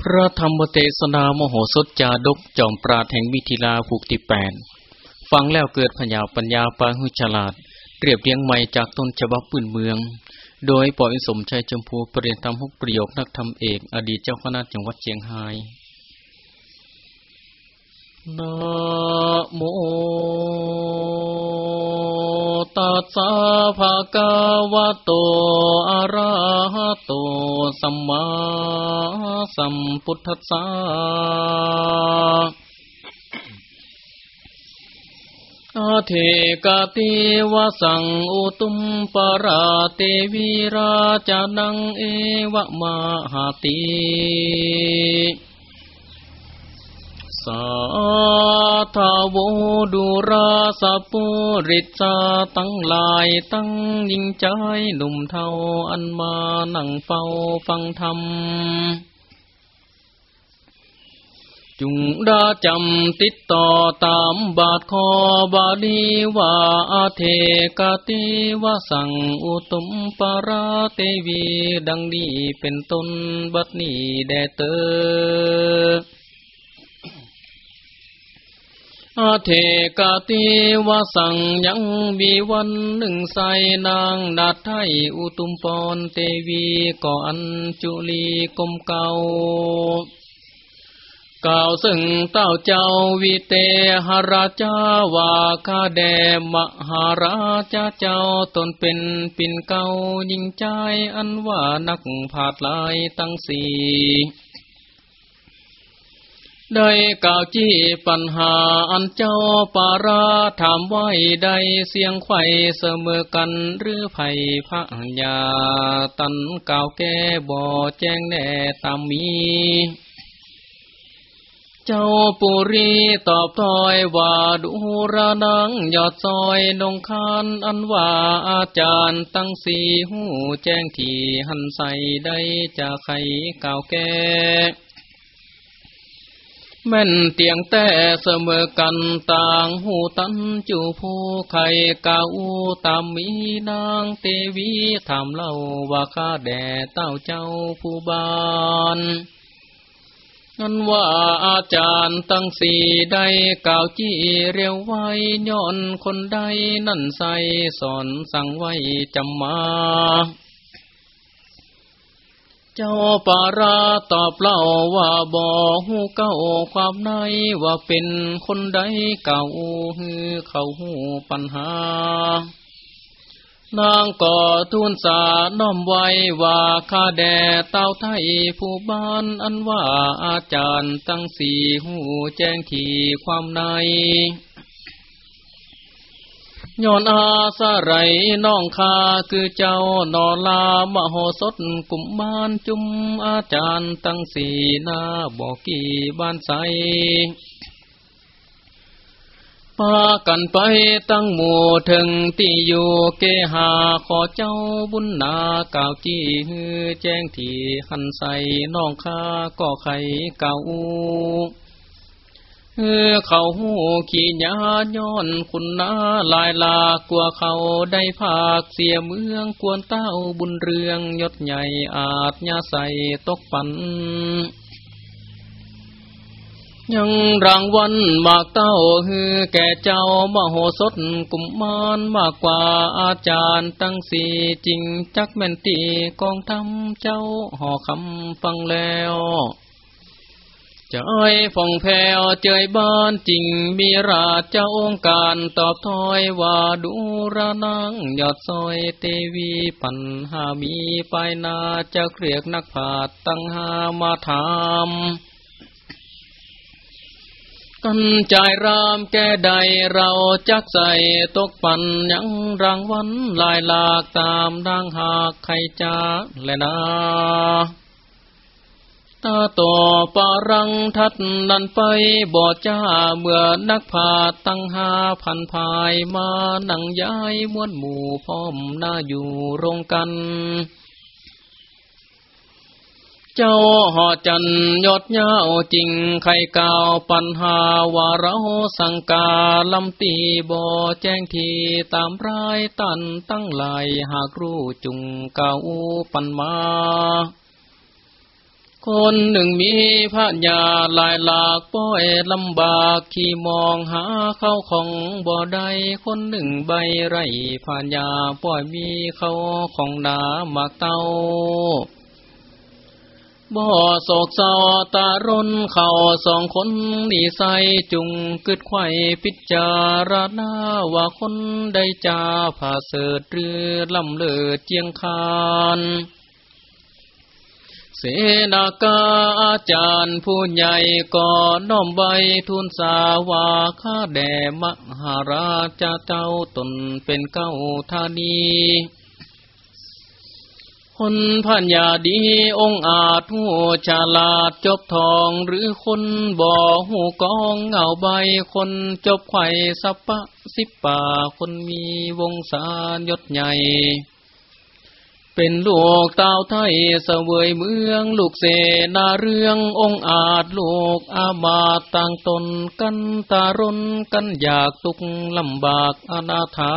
พระธรรมเทศนามโหสถจาดกจอมปราดแห่งมิถิลาภูกติแปนฟังแล้วเกิดพญาปัญญาปาหุฉลาด เรียบเรียงใหม่จากต้นฉบับปืนเมือง โดยปอยสมชัยจมพูปรเรียนธรรมหกประโยคนักธรรมเอก อดีตเจ้าคณะจังหวัดเชียงรายนะโม ตัสสะภะคะวะโต อะระหะโต สัมมาสัมพุทธัสสะอาเทกาติวสังอุตุมปราเตวิราจานังเอวะมหาติาธาวดุราสปุริสาตั้งลายตั้งยิงใจหนุ่มเทาอันมานั่งเฝ้าฟังธรรมจุงดาจำติดต่อตามบาทคอบาลีว่าอาเทกติวาสังอุตุมปาราเตวีดังนี้เป็นต้นบัดนี้แดเตอ อาเทกาติวาสังยังมีวันหนึ่งใสนางนาไทยอุตุมปอนเตวีก่อนจุลีกมเกาก่าวซึ่งเต้าเจ้าวิเตหราชาวาคาแดมหาราชเจ้าตนเป็นปินเก่ายิ่งใจอันว่านักผาดลายตั้งสี่ ได้กล่าวจี้ปัญหาอันเจ้าปาราถามไว้ได้เสียงไข่เสมอกันหรือไผ่พระญาตันกล่าวแก้บ่อแจ้งแน่ตามมี เจ้าปุรีตอบถอยว่าดูระนังยอดซอยนงคานอันว่าอาจารย์ตั้งสีหูแจ้งที่หันใส่ได้จะไขกล่าวแก้ แม่นเตียงแต่เสมอกันต่างหูตันจูผู้ไข่กาอูตามมีนางเตวีถามเล่าว่าข้าแด่เต้าเจ้าผู้บานนั้นว่าอาจารย์ตั้งสี่ได้กล่าวจี้เรียวไว้ย้อนคนใดนั่นใส่สอนสั่งไว้จำมา เจ้าปาราตอบเล่าว่าบ่หูเก้าความในว่าเป็นคนใดเก่าฮือเขาหูปัญหา นางก่อทูลสาน้อมไว้ว่าข้าแด่เต้าไทยผู้บ้านอันว่าอาจารย์ตั้งสี่หูแจ้งทีความใน ย้อนอาสาไรน้องคาคือเจ้านอลามโหสถกุมมานจุมอาจารย์ตั้งสีนาบอกกี่บ้านใสปากันไปตั้งหมู่ถึงที่อยู่เกหาขอเจ้าบุญนาเก่าจี้ฮือแจ้งที่หันใสน้องคาก็ไขเก่าเออเขาหูขี่ยาย้อนคุณนาลายลากลัวเขาได้ภาคเสียเมืองกวนเต้าบุญเรืองยศใหญ่อาจยาใสตกปันยังรางวันมากเต้าฮือแก่เจ้ามโหสถกุมมานมากกว่าอาจารย์ตั้งสี่จริงจักแม่นตีกองทำเจ้าห่อคำฟังแล้ว จะอ้อยฟองแผ่วเจยบ้านจริงมีราชเจ้าองค์การตอบถอยว่าดูระนังยอดซอยเตวีปัญหามีไปนาจะเรียกนักผาดตั้งหามาถามกันใจรามแก่ใดเราจักใส่ตกปันยังรางวันลายหลากตามดังหากใครจะและนา ตาต่อปารังทัดนันไปบอดจ้าเมื่อนักพาตั้งหาพันภายมาหนังย้ายมวนหมู่พร้อมหน้าอยู่รงกัน เจ้าหอจันยอดเย้าจริงไข่กาวปัญหาว่าเราสังกาลำตีบ่แจ้งทีตามรายตันตั้งไหลหากรู้จุงเก่าปันมา คนหนึ่งมีพระญาลายหลากป้อยลำบากขี่มองหาเข้าของบ่ได้คนหนึ่งใบไรพระญาป้อยมีเข้าของนาหมากเตาบ่โศกเศร้าตารนเข่าสองคนนี่ใสจุงกึดไข่พิจารณาว่าคนได้จาผ่าเสดเรือลำเลิดเจียงคาน เสนากาอาจารย์ผู้ใหญ่ก่อน้อมใบทุนสาวาข้าแด่มหาราชเจ้าตนเป็นเก้าธานีคนพันยาดีองอาจหูฉลาดจบทองหรือคนบ่อหูกองเงาใบคนจบไข่สัปปะสิบป่าคนมีวงศายศใหญ่ เป็นลูกเต้าไทยเสวยเมือง ลูกเสนาเรื่ององอาจลูกอามาต่างตนกันตารนกันอยากตุกลำบากอนาถา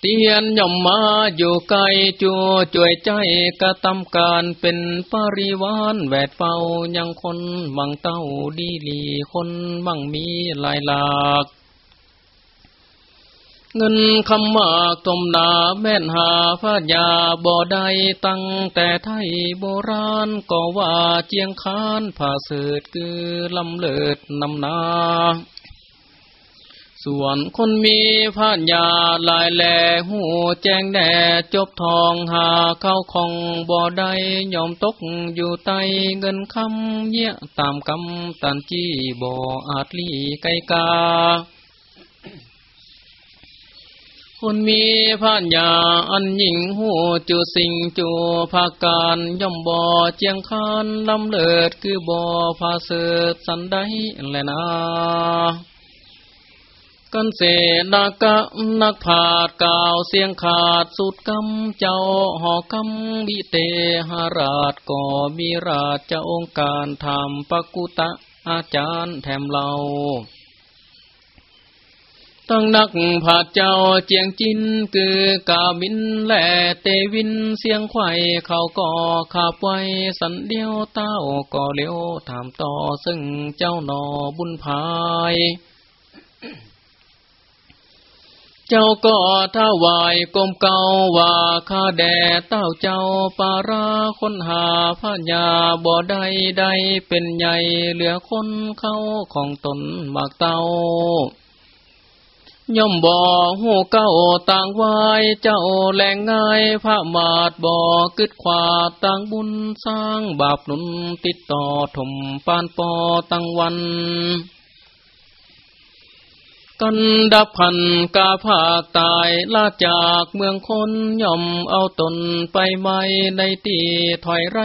เตียนย่อมมาอยู่ไกลจัวจ่วยใจกระทำการเป็นปริวานแวดเฝ้ายังคนบังเต้าดีลีคนบังมีลายหลาก เงินคำมากตมนาแม่นหาพระยาบ่ได้ตั้งแต่ไทยโบราณก็ว่าเจียงคานผ่าเสดคือลำเลิดนำนาส่วนคนมีพาญาลายแหล่หูแจ้งแด่จบทองหาเข้าของบ่อใดยอมตกอยู่ใต้เงินคำเยี่ยตามกำตันจี้บ่ออาจลีไกกา คนมีพาญญาอันยิงหูจูสิงจูภาการย่อมบ่อเจียงคานลำเลิดคือบ่อพาเสดสันได้แลนากันเสนากะนักผาดกาวเสียงขาดสุดกำเจ้าหอกำบิเตหาราชก่อมีราชจะองค์การทำปกุตะอาจารย์แถมเรา ตั้งนักผาดเจ้าเจียงจินคือกาบินแหล่เตวินเสียงไข่เขาก่อขาบไว้สันเดียวเต้าก่อเลี้ยวถามต่อซึ่งเจ้าหนอบุญภายเจ้าก็ท้าวายกลมเก่าว่าข้าแด่เต้าเจ้าปาราคนหาพระยาบ่ได้ใดเป็นใหญ่เหลือคนเข้าของตนมากเต้า ย่อมบ่หูเก้าต่างวายเจ้าแหลงง่ายพระมาดบ่อกึดขวาต่างบุญสร้างบาปนุนติดต่อถมปานปอตั้งวัน กันดับพันกาภาคตายลาจากเมืองคนย่อมเอาตนไปไม่ในตีถอยไร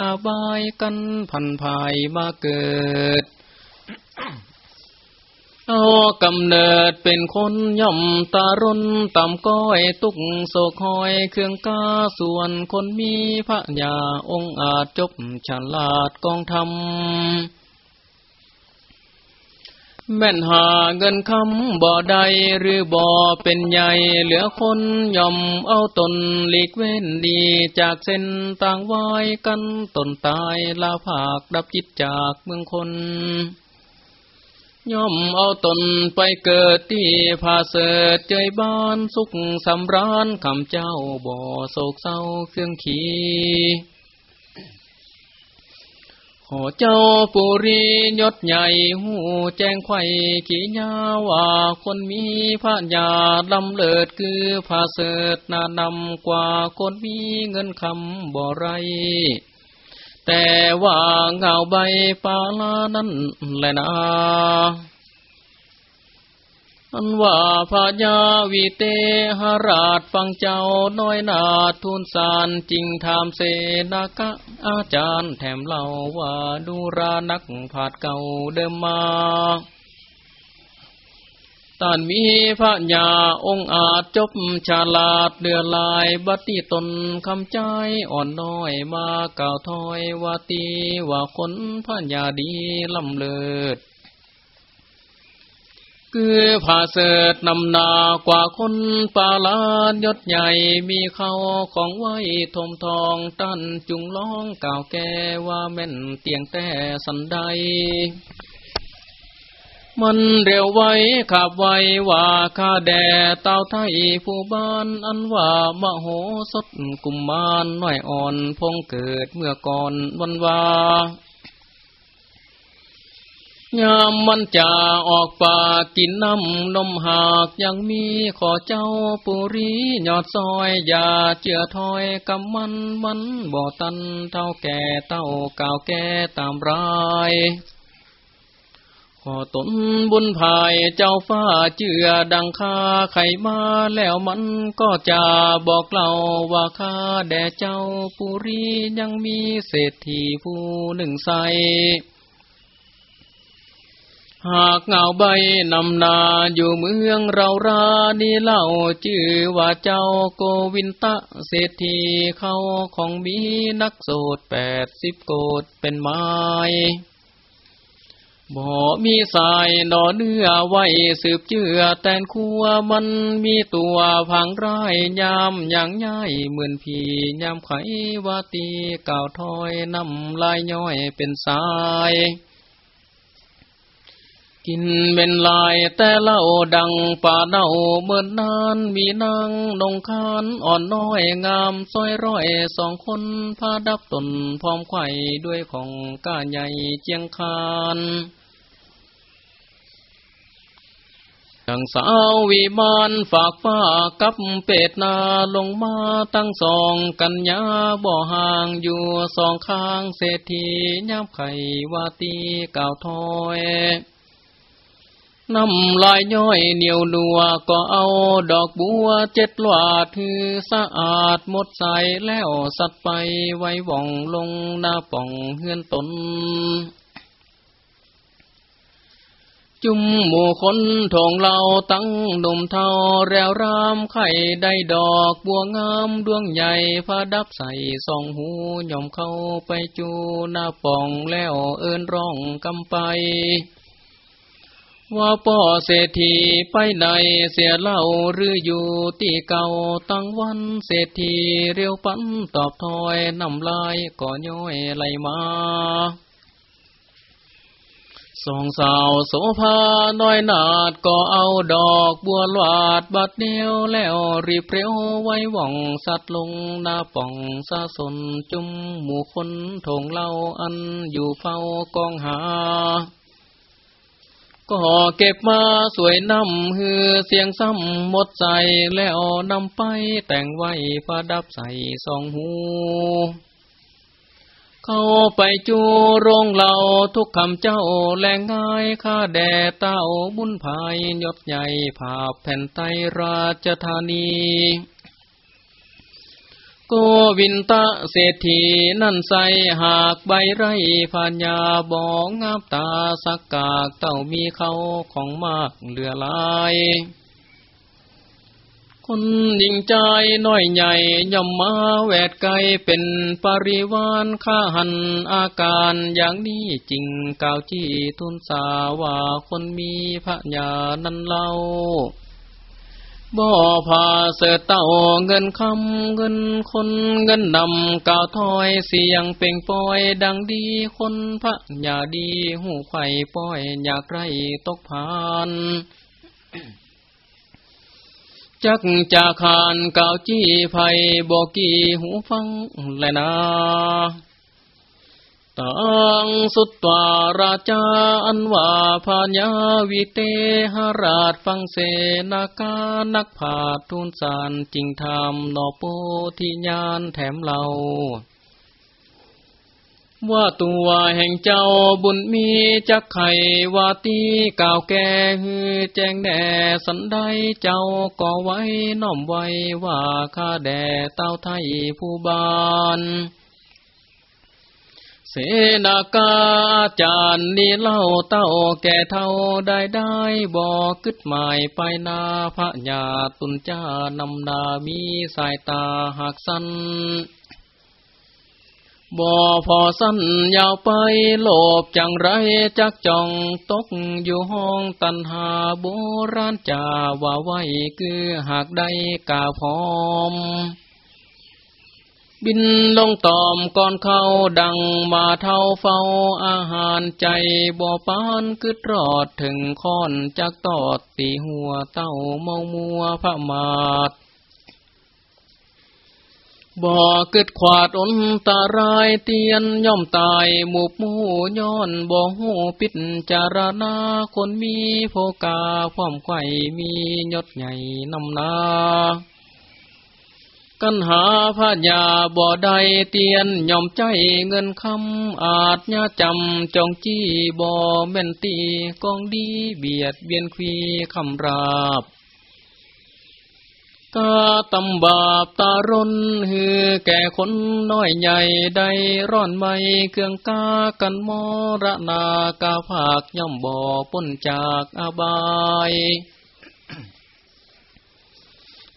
อาบายกันพันภายมาเกิด เอากำเนิดเป็นคนย่อมตารุนต่ำก้อยตุกโศกหอยเครื่องกาส่วนคนมีพระยาองค์อาจจบฉลาดกองธรรมแม่นหาเงินคำบ่อใดหรือบ่อเป็นใหญ่เหลือคนย่อมเอาตนหลีกเว้นดีจากเส้นต่างวายกันตนตายลาภาคดับจิตจากเมืองคน ย่อมเอาตนไปเกิดที่ผาเสดเจยบ้านสุขสำราญคำเจ้าบ่อโศกเศร้าเครื่องขีขอเจ้าปุรียศใหญ่หูแจ้งไข่ขีญาว่าคนมีพระญาลำเลิดคือพาเสดนานำกว่าคนมีเงินคำบ่ไร แต่ว่าเงาใบปาลานั้นแหละนะอันว่าพญาวิเตหราชฟังเจ้าน้อยนาทุนสารจริงถามเสนากะอาจารย์แถมเล่าว่าดูรานักผาดเก่าเดิมมา ตานมีพระญาองอาจจบฉลาดเดือลายบัติตนคำใจอ่อนน้อยมาเก่าถอยว่าตีว่าคนพระญาดีลำเลิดคือผาเสดนำนากว่าคนปาลานยศใหญ่มีเขาของไว้ทมทองตั้นจุงร้องก่าวแก่ว่าแม่นเตียงแต่สันใด มันเร็วไวขับไวว่าข้าแด่เต้าไทยผู้บ้านอันว่ามโหสถกุมมารน้อยอ่อนพงเกิดเมื่อก่อนวันวายามมันจะออกป่ากินน้ำนมหากยังมีขอเจ้าปุรียอดซอยอย่าเจือถอยกำมันมันบ่ตันเท่าแก่เต้าก่าวแก่ตามราย ขอตนบุญภายเจ้าฟ้าเจือดังคาไขมาแล้วมันก็จะบอกเล่าว่าข้าแด่เจ้าปุรียังมีเศรษฐีผู้หนึ่งใสหากเงาใบนำนาอยู่เมืองเรารานี่เล่าชื่อว่าเจ้าโกวินตะเศรษฐีเขาของมีนักโสดแปดสิบโกดเป็นไม้ บ่ มีสายนอเนื้อไว้สืบเจือแตนคัวมันมีตัวพังร้ายยามอย่างย่ายเหมือนผียามไขวาตีเก่าถอยน้ำลายย้อยเป็นสาย กินเป็นลายแต่เล่าดังป่าเน่าเมื่อนนานมีนางนงคานอ่อนน้อยงามซอยร้อยสองคนพาดับตนพร้อมไข่ด้วยของก้าใหญ่เจียงคาน ดังสาววิมานฝากฟ้ากับเป็ดนาลงมาตั้งสองกัญญาบ่อห่างอยู่สองข้างเศรษฐียับไข่วาตีเก่าถอยน้ำลายย้อยเหนียวนัวก็เอาดอกบัวเจ็ดลวาดถือสะอาดหมดใสแล้วสัตว์ไปไว้ว่องลงหน้าป่องเฮือนตน จุมหมู่คนทองเราตั้งหนุ่มเทาแรวรามไข่ได้ดอกบัวงามดวงใหญ่พาดับใส่สองหูย่อมเข้าไปจูหน้าป่องแล้วเอินร้องกำไป ว่าป่อเศรษฐีไปไหนเสียเล่าหรืออยู่ที่เก่าตั้งวันเศรษฐีเรียวปั้นตอบถอยนำลายก่อย้อยไหลมา สองสาวโสภาน้อยนาดก็เอาดอกบัวลวาดบัดเดียวแล้วรีบเร็วไว้ว่องสัตว์ลงหน้าป่องซาสนจุมหมู่คนถงเล่าอันอยู่เฝ้ากองหา ก็เก็บมาสวยน้ำฮือเสียงซ้ำหมดใจแล้วนำไปแต่งไว้ประดับใส่สองหู เข้าไปจูรงเหล่าทุกคำเจ้าแรงง่ายข้าแด่เต้าบุญภายยศใหญ่ภาพแผ่นไตราชธานีโกวินตะเศรษฐีนั่นใสหากใบไรพัญญาบองงาบตาสักกากเต้ามีเขาของมากเหลือลาย คนยิงใจน้อยใหญ่ย่อมมาแวดไกลเป็นปริวานข้าหันอาการอย่างนี้จริงกาวจี้ทุนสาว่าคนมีพระญานั้นเล่าบ่อผาเสเต้าเงินคำเงินคนเงินนำกาวถอยเสียงเป่งปอย ดังดีคนพระอย่าดีหูไข่ป้อย อยากไรตกผ่าน จักจะขานก่าวจี้ไผ่บอกกี้หูฟังแลนาตังสุตวาราชาอันว่าพาญาวิเตหราชฟังเสนาการนักผาทุนสารจริงธรรมนอโปทิญานแถมเรา ว่าตัวแห่งเจ้าบุญมีจักไขว่าตีก่าวแก่ฮือแจ้งแด่สันได้เจ้าก่อไว้น้อมไว้ว่าข้าแด่เต้าไทยผู้บานเสนากาจารนี่เล่าเต้าแก่เท่าได้ได้บอกกึดหมายไปนาพระญาตุนจ้านำนามีสายตาหักสัน บ่พอสั้นยาวไปโลบจังไรจักจ่องตกอยู่ห้องตันหาโบราณจาว่าไว้คือหากได้กาพร้อม บินลงตอมก่อนเข้าดังมาเท่าเฝ้าอาหารใจบ่ปานกึดรอดถึงค้อนจักตอดตีหัวเต้าเมามัวพระมาด บ่เกิดขวาดอนตารายเตียนย่อมตายหมู่มูย้อนบ่หูปิดจารณาคนมีโภกาพร้อมไข่มียศใหญ่นำนากันหาพระยาบ่ได้เตียนย่อมใจเงินคำอาจญาจำจองจี้บ่แม่นตีกองดีเบียดเบียนควีคำราบ กาตำบาปตารนฮือแก่คนน้อยใหญ่ได้ร้อนไม่เครื่องกากันมรณากาภาคย่อมบ่อพ้นจากอบาย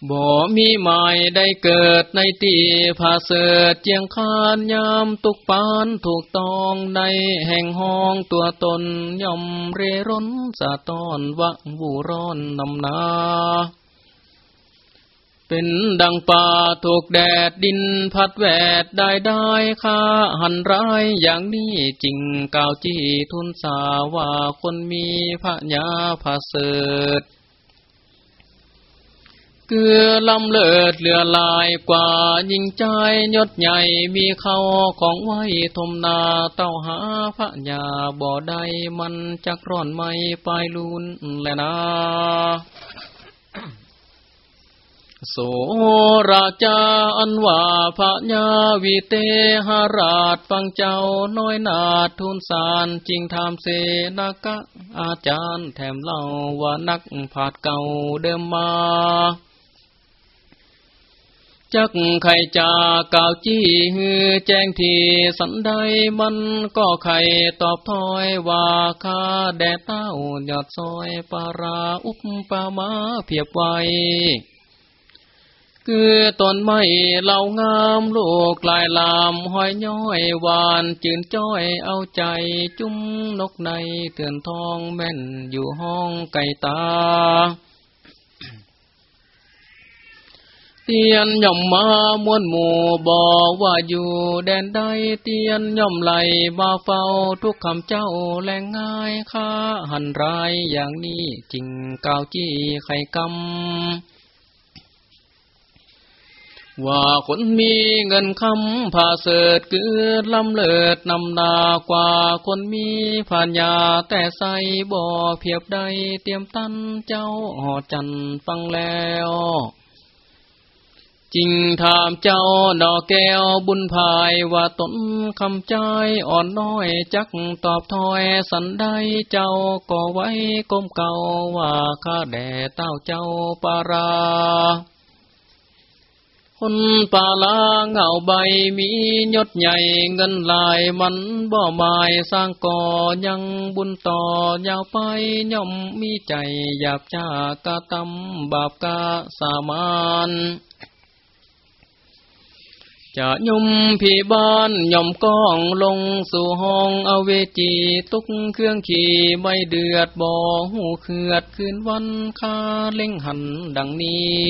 บ่มีหมายได้เกิดในตีผาเสดเจียงคานยามตุกปานถูกตองในแห่งห้องตัวตนย่อมเรร่นสะตอนวะบูร้อนนำนา เป็นดังป่าถูกแดดดินพัดแวดได้ได้ค่าหันร้ายอย่างนี้จริงกล่าวจี้ทุนสาว่าคนมีพระญาพระเสดเกลือลำเลิดเหลือลายกว่ายิ่งใจยศใหญ่มีเขาของไว้ทมนาเต้าหาพระญาบ่ได้มันจักร้อนไม่ปลายลุนแลนะ โสราชาอันว่าพระญาวิเตหราชฟังเจ้าน้อยนาทุนสารจริงทำเสนากะอาจารย์แถมเล่าว่านักผาดเก่าเดิมมา จักไข่จากาวจี้ฮือแจ้งทีสันใดมันก็ไข่ตอบถอยว่าคาแดดเต้ายอดซอยปาราอุปปามาเพียบไว้ คือตนไม้เหล่างามลูกลายลามห้อยย้อยวานจืนจ้อยเอาใจจุ้มนกในเตือนทองแม่นอยู่ห้องไก่ตาเตียนย่อมมามวนหมู่บอกว่าอยู่แดนใดเตียนย่อมไหลมาเฝ้าทุกคำเจ้าแรงง่ายค่าหันรายอย่างนี้จริงกาวจี้ไข่กำ ว่าคนมีเงินคำผ่าเสดเกิดลำเลิดนำนากว่าคนมีผ่านยาแต่ใส่บ่อเพียบใดเตรียมตั้นเจ้าหอจันฟังแล้วจริงถามเจ้าดอกแก้วบุญภายว่าตนคำใจอ่อนน้อยจักตอบถอยสันได้เจ้าก็ไว้ก้มเก่าว่าข้าแด่เต้าเจ้าปารา คนป่าลาเงาใบมียศใหญ่เงินลายมันบ่หมายสร้างก่อยังบุญต่อยาวไปย่อมมีใจหยาบจากะตำบาปกาสามานจะยมพี่บ้านย่อมก้องลงสู่ห้องเอาเวจีตุกเครื่องขี่ไม่เดือดบ่หูเขือดคืนวันคาเล่งหันดังนี้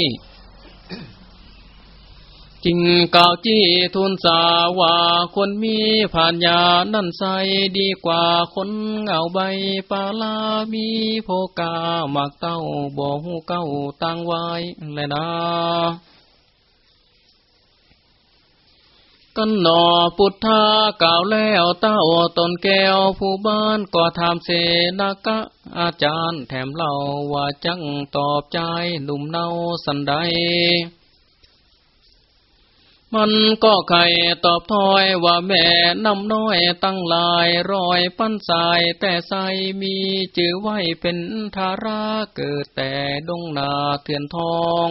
จริงกล่าจี้ทูลสาว่าคนมีผ่านยานั่นใสดีกว่าคนเงาใบปาลามีโพกาหมักเต้าบ่หูเก้าตั้งไว้แลยนะกันหนอพุทธากล่าวแล้วเต้าตนแก้วผู้บ้านก็ทำเสนากะ อาจารย์แถมเล่าว่าจังตอบใจหนุ่มเนาสันใด มันก็ไข่ตอบถอยว่าแม่นำน้อยตั้งลายรอยปั้นสายแต่ใสมีจื่อไว้เป็นทาราเกิดแต่ดงนาเถื่อนทอง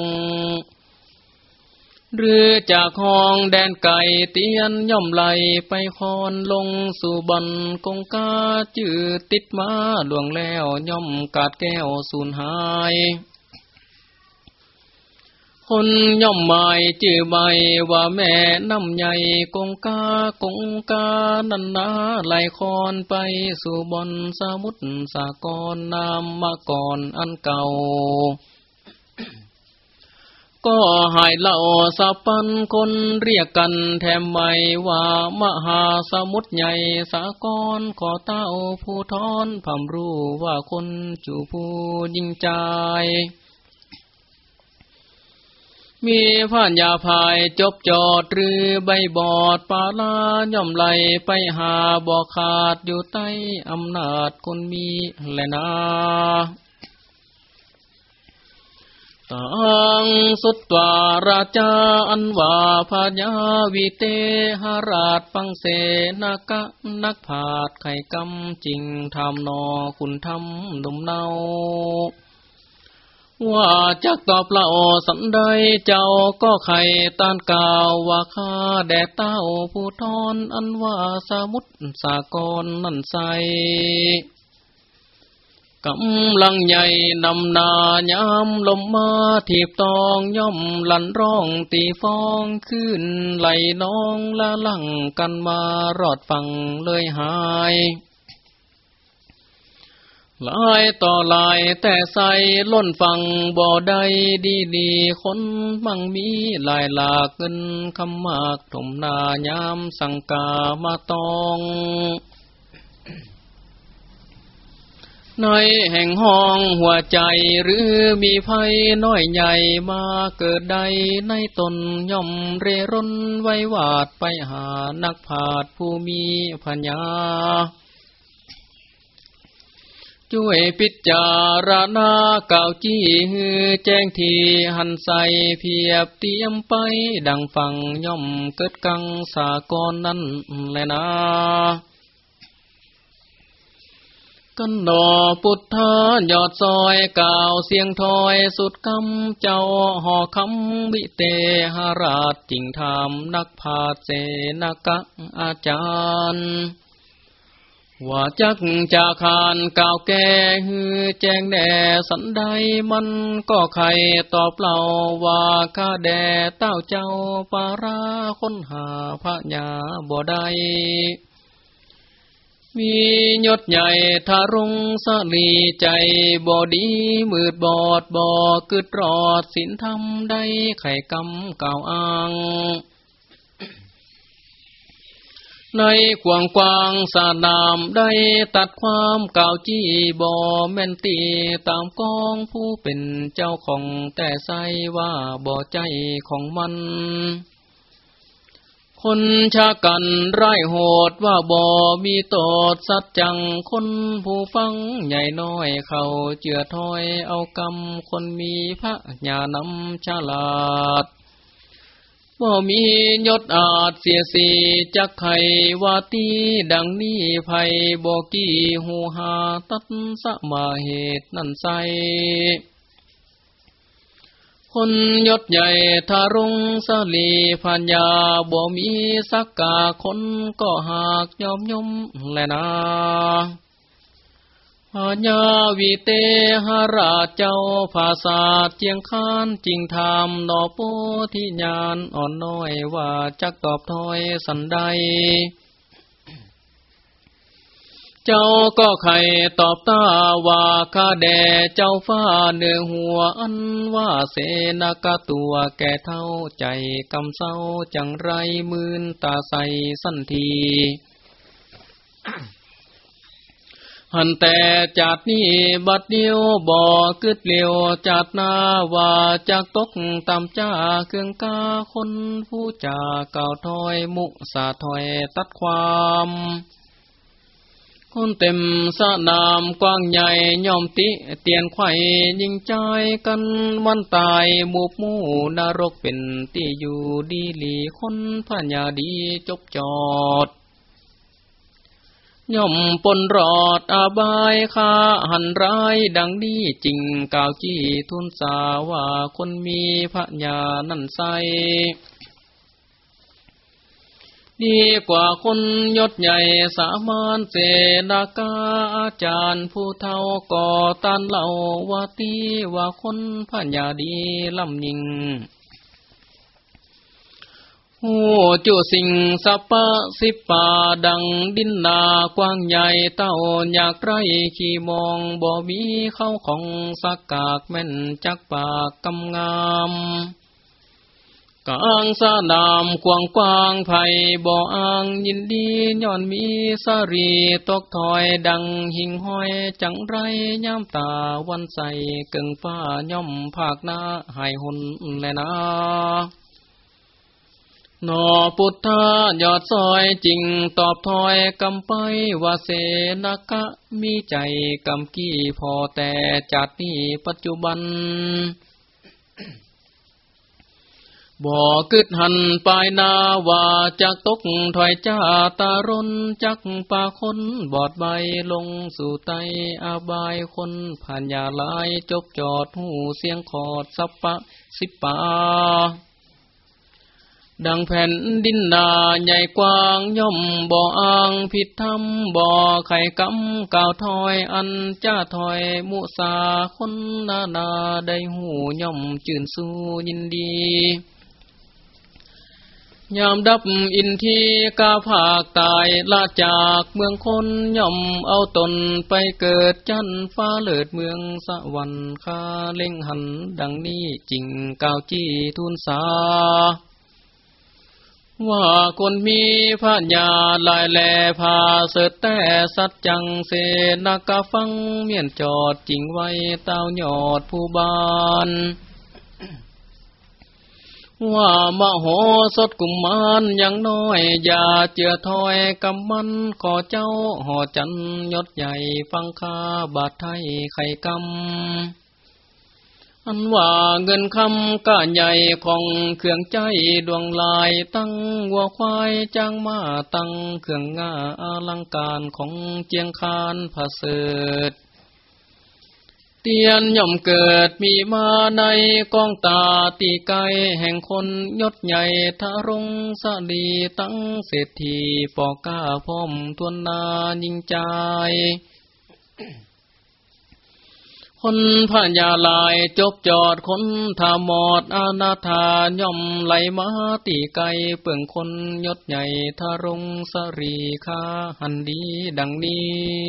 หรือจากห้องแดนไก่เตียนย่อมไหลไปคอนลงสู่บันกงกาจื่อติดมาหลวงแล้วย่อมกาดแก้วสูญหาย คนย่อมหมายจื่อใบว่าแม่น้ำใหญ่กงกากงกานันนาไหลคอนไปสู่บนสมุทรสากรนามมาก่อนอันเก่า ก็หายเล่าสับปันคนเรียกกันแถมไม่ว่ามหาสมุทรใหญ่สากรขอเต้าผู้ทอนพำรู้ว่าคนจูผู้ยิ่งใจ มีผ่านยาภายจบจอดหรือใบบอดปาลาย่อมไหลไปหาบ่อขาดอยู่ใต้อำนาจคนมีแลนาตังสุตวาราชาอันว่าพญาวิเตหราชปังเสนากะนักผาดไข่กำจริงทำนอคุณทำดมเนา ว่าจักตอบละโอสันใดเจ้าก็ไข่ตานกาวว่าข้าแดดเต้าผู้ทอนอันว่าสมุทรสากรนั่นใสกำลังใหญ่นำนายามลมมาถีบตองย่อมลันร้องตีฟองขึ้นไหลน้องละลังกันมารอดฟังเลยหาย ลายต่อลายแต่ใสล้นฟังบ่อใดดีดีคนมั่งมีลายหลากเงินคำมากถมนายามสังกามาตองในแห่งห้องหัวใจหรือมีภัยน้อยใหญ่มาเกิดใดในตนย่อมเรร่นไว้วาดไปหานักผาดผู้มีพัญญา ช่วยพิจารณาเก่าจี้ฮือแจ้งทีหันใสเพียบเตรียมไปดังฟังย่อมเกิดกังสากรนั้นแลนะกันดอพุทธายอดซอยก่าวเสียงถอยสุดคำเจ้าห่อคำวิเตหราชจิงธรรมนักพาเสนกะอาจารย์ ว่าจักจะขานก่าวแก่ฮือแจ้งแด่สันใดมันก็ไข่ตอบเล่าว่าข้าแด่เต้าเจ้าปาราค้นหาพระญาบ่ได้มียศใหญ่ทารุงสลีใจบ่ดีมืดบอดบ่กึดรอดสินธรรมได้ไข่กำก่าวอ้าง ในกวางกวางสานามได้ตัดความกล่าวจี้บอแม่นตีตามกองผู้เป็นเจ้าของแต่ใสว่าบ่ใจของมัน คนชากันไร้โหดว่าบ่มีตดสัจจังคนผู้ฟังใหญ่น้อยเขาเจือถอยเอากรรมคนมีพระญานำฉลาด ว่ามียศอาจเสียสีจักไขวาตีดังนี้ภัยบอกีหูหาตัดสมาเหตุนั่นใสคนยศใหญ่ทารุงสลีพัญญาบ่มีสักกาคนก็หากยอมยมแลนาญาวิเตหราชเจ้าภาษาเจียงคานจริงธรรมนอโปธิญาณอ่อนน้อยว่าจักตอบถอยสันใด เจ้าก็ไข่ตอบตาว่าข้าแด่เจ้าฟ้าเนื้อหัวอันว่าเสนากะตัวแก่เท่าใจกำเศร้าจังไรมืนตาใสสันที หันแต่จัดนี้บัดเดียวบ่อกึดเลียวจัดนาว่าจากตกตามจ้าเครื่องกาคนผู้จ่าเก่าถอยมุสาถอยตัดความคนเต็มสนามกว้างใหญ่ย่อมติเตียนไข่ยิงใจกันวันตายมูบมู่นรกเป็นที่อยู่ดีหลีคนพัญญาดีจบจอด ย่อมปนรอดอาบายคาหันร้ายดังนี้จริงกล่าวจี้ทุนสาว่าคนมีพระญานั่นใสดีกว่าคนยศใหญ่สามานเสนากาอาจารย์ผู้เท่าก่อตันเล่าวาตีว่าคนพระญาดีลำยิง หูจูสิงสัปปะสิปาดังดินนากว้างใหญ่เต้าอยากไรขี่มองบ่มีเข้าของสักกากแม่นจักปากกำงามกลางสนามกว้างกว้างไผ่บ่ออ่างยินดีย้อนมีสรีตกถอยดังหิงห้อยจังไรย่ำตาวันใสเกิงฟ้าย่อมภาคหน้าหายหุนแลนะ นอพุทธายอดซอยจริงตอบถอยกำไปว่าเสนกะมีใจกำกี้พอแต่จัดนี้ปัจจุบัน บ่กึดหันปลายนาว่าจักตกถอยจ้าตารนจักป่าคนบอดใบลงสู่ไตอาบายคนผ่านยาลายจบจอดหูเสียงขอดสัปปะสิปา ดังแผ่นดินนาใหญ่กว้างย่อมบ่ออ่างผิดธรรมบ่อไข่กำก่าวถอยอันจ้าถอยมุสาคนนานาได้หูย่อมจื่นสู้ยินดียามดับอินทีกาภาคตายละจากเมืองคนย่อมเอาตนไปเกิดจันฟ้าเลิดเมืองสวรรค์คาเล่งหันดังนี้จริงกาวจี้ทุนสา ว่าคนมีพระญาลายแลพาเสดแต่สัจจังเสนากาฟังเมียนจอดจริงไว้เต้าหยอดผู้บานว่ามโหสดกุมมานยังน้อย อย่าเจือถอยกำมันขอเจ้าห่อจันยศใหญ่ฟังคาบาดไทยไข่กำ อันว่าเงินคำก้าใหญ่ของเครื่องใจดวงลายตั้งวัวควายจ้างมาตั้งเครื่องง่าอลังการของเจียงคานผาเสดเตียนย่อมเกิดมีมาในกองตาตีไกแห่งคนยศใหญ่ทารงสดีตั้งเศรษฐีปอก้าพร้อมทวนนายิงใจ คนพญาลายจบจอดคนทามอดอาณาธาย่อมไหลมาตีไกเปื่องคนยศใหญ่ทารงสรีคาหันดีดังนี้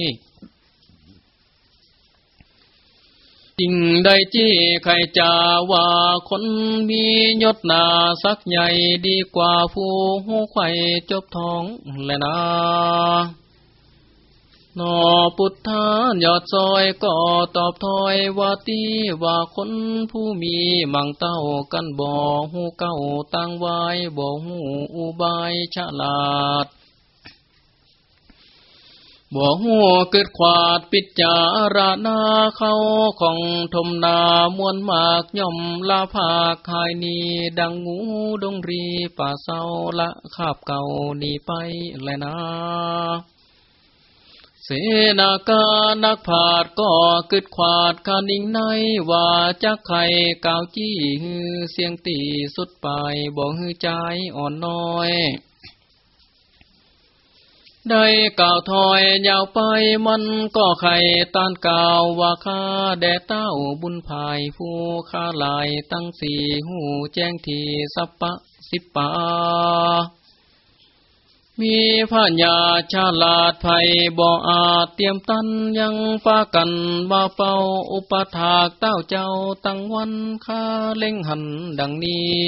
จริงได้จี้ใครจาว่าคนมียศนาสักใหญ่ดีกว่าผู้หูไข่จบทองแลยนะ นอพุทธายอดซอยก็ตอบถอยว่าตีว่าคนผู้มีมังเต้ากันบ่หูเก้าตั้งไว้บ่หูอุบายฉลาดบ่หัวเกิดขวาดปิจารานาเขาของทมนามวนมากย่อมลาภาคายนีดังงูดงรีป่าเศร้าละคาบเก่านีไปแลยนะ เสนาการนักผาดก็กึดขวาดคานิ่งในว่าจักไข่กาวจี้ฮือเสียงตีสุดไปบ่ฮือใจอ่อนน้อย ได้กล่าวถอยยาวไปมันก็ไข่ตานกล่าวว่าข้าแด่เต้าบุญภายผู้ข้าลายตั้งสี่หูแจ้งทีสัปปะสิปปา มีพระญาชาลาดไผ่บ่อาจเตรียมตันยังปากันว่าเฝ้าอุปถากเต้าเจ้าตั้งวันข้าเล่งหันดังนี้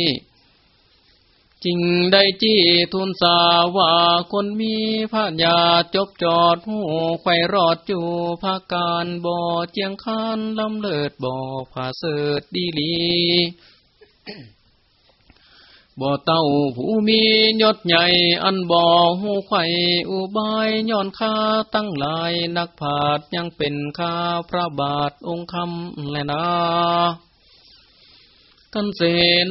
จริงได้จี้ทุนสาว่าคนมีพระญาจบจอดหูไข่รอดจูภาการบ่อเจียงคานลำเลิดบ่อผาเสดดีลี บ่อเต้าผู้มียศใหญ่อันบ่อหูไข่อุบายย้อนข้าตั้งหลายนักผาดยังเป็นข้าพระบาทองค์คำแลนะกันเส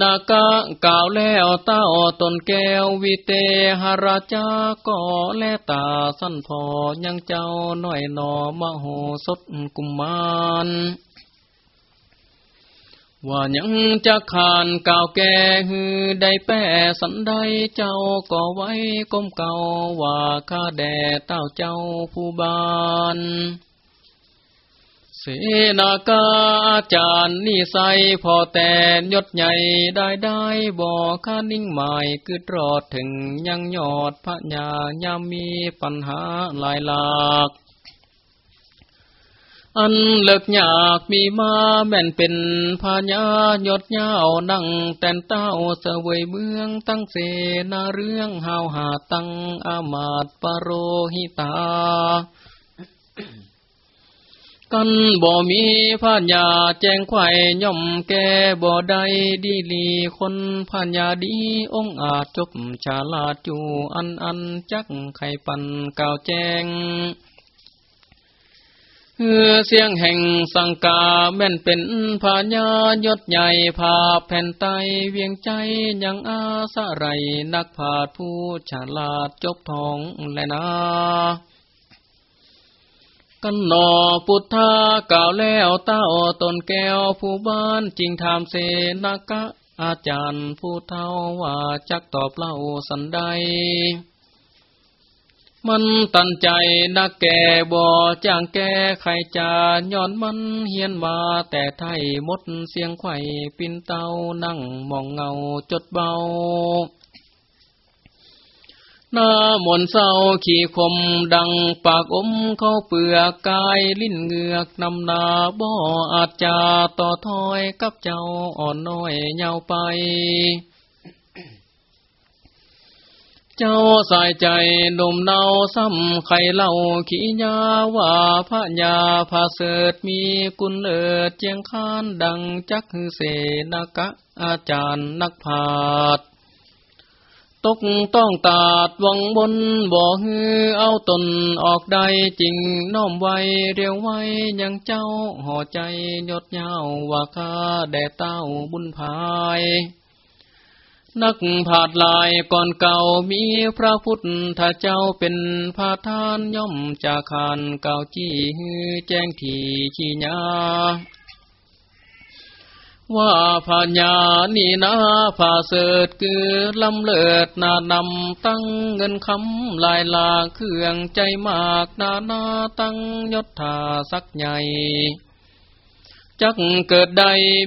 นากะกล่าวแล้วเต้าตนแก้ววิเตหราจาก็แลตาสั้นพอยังเจ้าหน้อยหนอมโหสดกุมมาร ว่ายังจะขานกล่าวแก่ฮือได้แป้สันใดเจ้าก็ไว้ก้มเก่าว่าข้าแด่เต้าเจ้าผู้บานเสนากาอาจารย์นิสัยพอแต่ยศใหญ่ได้ได้บ่ค่านิ่งหมายกึดรอดถึงยังยอดพระญายามมีปัญหาหลายหลาก อันเลิกยากมีมาแม่นเป็นพญายดยาวนั่งแต่นเต้าเสวยเมืองตั้งเสนาเรื่องหาวหาตั้งอามาตปโรหิตา กันบ่มีพาญาแจ้งไข่ย่อมแก่บ่ได้ดีลีคนพาญาดีองอาจจบชาลาจูอันอันจักไข่ปันกาวแจ้ง เือเสียงแห่งสังกาแม่นเป็นพาญายศใหญ่ภาแผ่นไตเวียงใจยังอาสะไรนักผาดผู้ฉลาดจบทองและนากันนอพุทธากล่าวแล้วเต้าตนแก้วผู้บ้านจริงถามเสนากะอาจารย์ผู้เท่าว่าจักตอบเล่าสันใด มันตันใจนักแก่บ่อจางแก่ใครจะย้อนมันเฮียนมาแต่ไทยมดเสียงไข่ปินเต้านั่งมองเงาจดเบาหน้ามนเศร้าขี่คมดังปากอมเข้าเปลือกกายลิ้นเงือกนำนาบ่ออาจจะต่อถอยกับเจ้าอ่อนน้อยเยาไป เจ้าสายใจนมเนาซ้ำไข่เล่าขี้ยาว่าพระยาพาเสดมีกุลเลิศเจียงคานดังจักเสนากะอาจารย์นักพาดตกต้องตาดวังบนบ่อฮือเอาตนออกได้จริงน้อมไว้เรียวไว้ยังเจ้าห่อใจยดเยาว่าข้าแด่เต้าบุญภาย นักผาดลายก่อนเก่ามีพระพุทธเจ้าเป็นพาทานย่อมจะขานเก่าจี้ฮือแจ้งทีชี้ญาว่าพญานี่นาผาเสดคือลำเลิดนานำตั้งเงินคำลายลาเครื่องใจมากนานาตั้งยศถาสักใหญ่ จักเกิดใด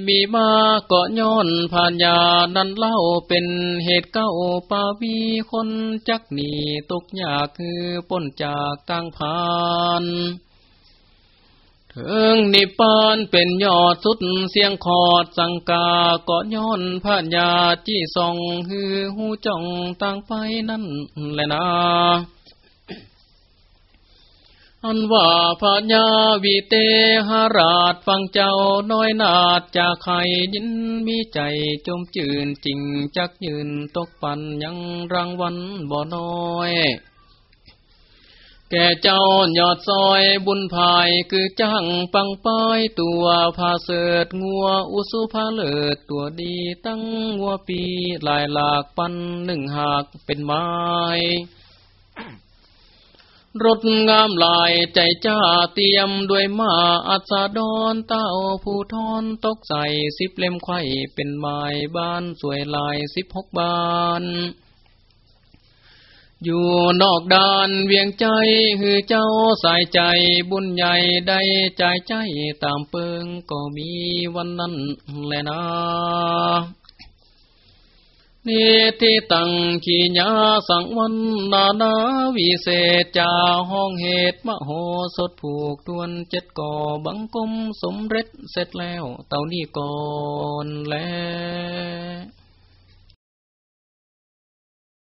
มีมาก็ย้อนผ่านยานั้นเล่าเป็นเหตุเก้าปาวีคนจักหนีตกยากคือป้นจากตั้งพานถึงนิพพานเป็นยอดสุดเสียงขอดสังกาก็ย้อนพระญาจี้ส่องฮือหูจ้องต่างไปนั่นแหละนะ อันว่าพระญาวิเตหราชฟังเจ้าน้อยนาดจากใครยินมีใจจมจืนจริงจักยืนตกปันยังรางวัลบ่น้อย แก่เจ้ายอดซอยบุญภายคือจ้างปังป้ายตัวพาเสดงัวอุสุพาเลิดตัวดีตั้งงัวปีหลายหลากปันหนึ่งหากเป็นไม้ รถงามลายใจจ้าเตรียมด้วยมาอัศดรเต้าผู้ทอนตกใส่สิบเล่มไข่เป็นไม้บ้านสวยลายสิบหกบาน อยู่นอกดานเวียงใจคือเจ้าใส่ใจบุญใหญ่ได้ใจใจตามเปิงก็มีวันนั้นแลนะ นิติตังขีญาสังวันนานาวิเศษจาห้องเหตุมโหสถผูกทวนเจ็ดก่อบังกมสมเร็จเสร็จแล้วเต่านี้ก่อนแล้ว